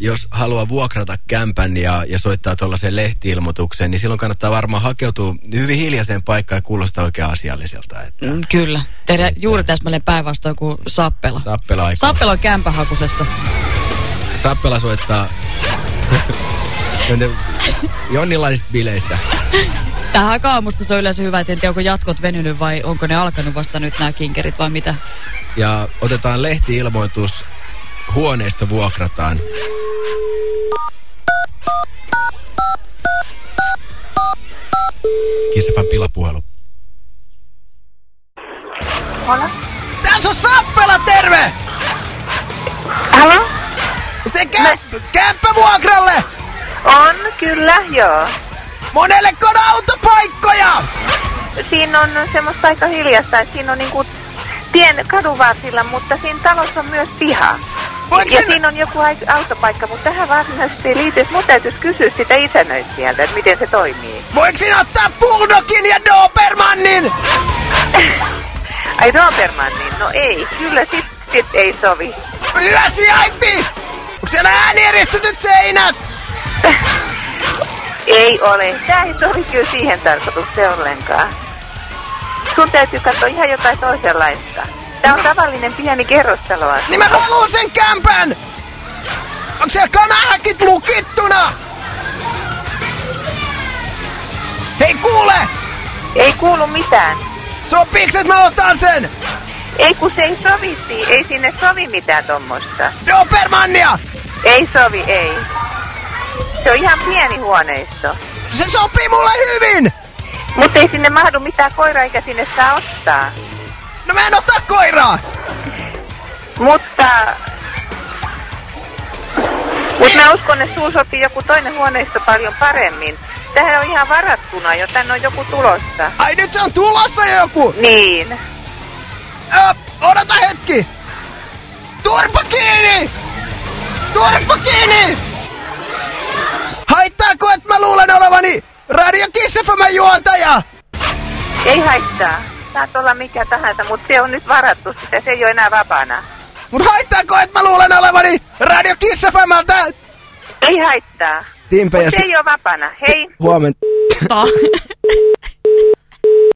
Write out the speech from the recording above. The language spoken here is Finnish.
jos haluaa vuokrata kämpän ja, ja soittaa tuollaisen lehtiilmoituksen, niin silloin kannattaa varmaan hakeutua hyvin hiljaiseen paikkaan ja kuulostaa oikein asialliselta. Että, Mm, Kyllä. Tehdä juuri täsmälleen päinvastoin kuin Sappela. Sappela. Sappela on kämpähakusessa. Sappela soittaa jonnilaisista bileistä. Tähän aikaan aamusta se on yleensä hyvä, että en tiedä, onko jatkot venynyt vai onko ne alkanut vasta nyt nämä kinkerit vai mitä. Ja otetaan lehtiilmoitus, huoneisto vuokrataan. Kissafan pilapuhelu. Hola. Tässä on Sappela, terve! Halo? Se kämp- kämppävuokralle! On, kyllä, joo. Monelleko on autopaikkoja? Siinä on semmoista aika hiljasta, että siinä on niinku tien kadun varsilla, mutta siinä talossa on myös piha. Ja sen- siinä on joku ai- autopaikka, mutta tähän varsinaisesti liity. Mun täytyisi kysyä sitä isännöitsijältä, että miten se toimii. Voiko sinä ottaa Bulldogin ja Dobermannin? Ai Dobermannin, no ei, kyllä sit, sit ei sovi. Hyvä sijainti! Onko siellä äänieristetyt seinät? Ei ole. Tää ei sovi kyllä siihen tarkoitukseen ollenkaan. Sun täytyy katsoa ihan jotain toisenlaista. Tää on tavallinen pieni kerrostalo. Niin mä haluan sen kämpän! Onko siellä kanahäkit lukittuna? Hei kuule! Ei kuulu mitään. Sopiiks et mä otan sen? Ei kun se ei sovi, ei sinne sovi mitään tommosta. Dobermannia! Ei sovi, ei. Se on ihan pieni huoneisto. Se sopii mulle hyvin! Mutta ei sinne mahdu mitään koiraa eikä sinne saa ottaa. No mä en ota koiraa! Mutta... Mutta mä uskon, että sulla sopii joku toinen huoneisto paljon paremmin. Tähän on ihan varattuna jo, tänne on joku tulossa. Ai nyt se on tulossa jo joku! Niin. Ö, odota hetki! Turpa kiinni! Turpa kiinni! Haittaako, että mä luulen olevani Radio Kiss juontaja? Ei haittaa. Saat olla mikä tahansa, mutta se on nyt varattu sitä, se ei ole enää vapaana. Mut haittaako, että mä luulen olevani Radio Kiss FMltä? Ei haittaa. Timpe ja se ei ole vapaana. Hei. Huomenta. Ta-